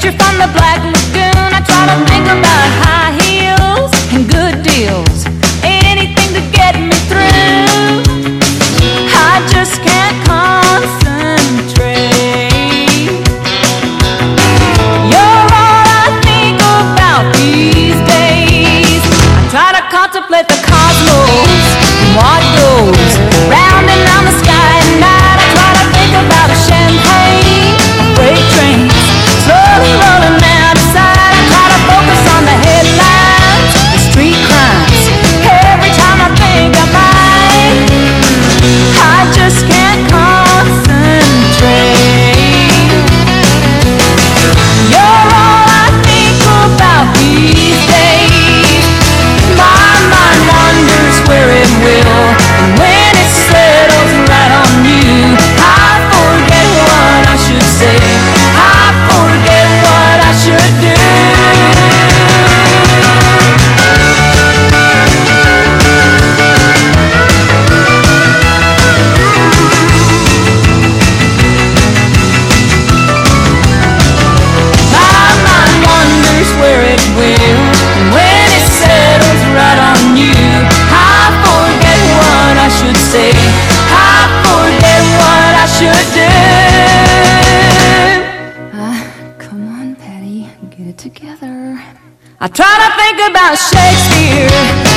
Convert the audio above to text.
creature from the black together. I try to think about Shakespeare.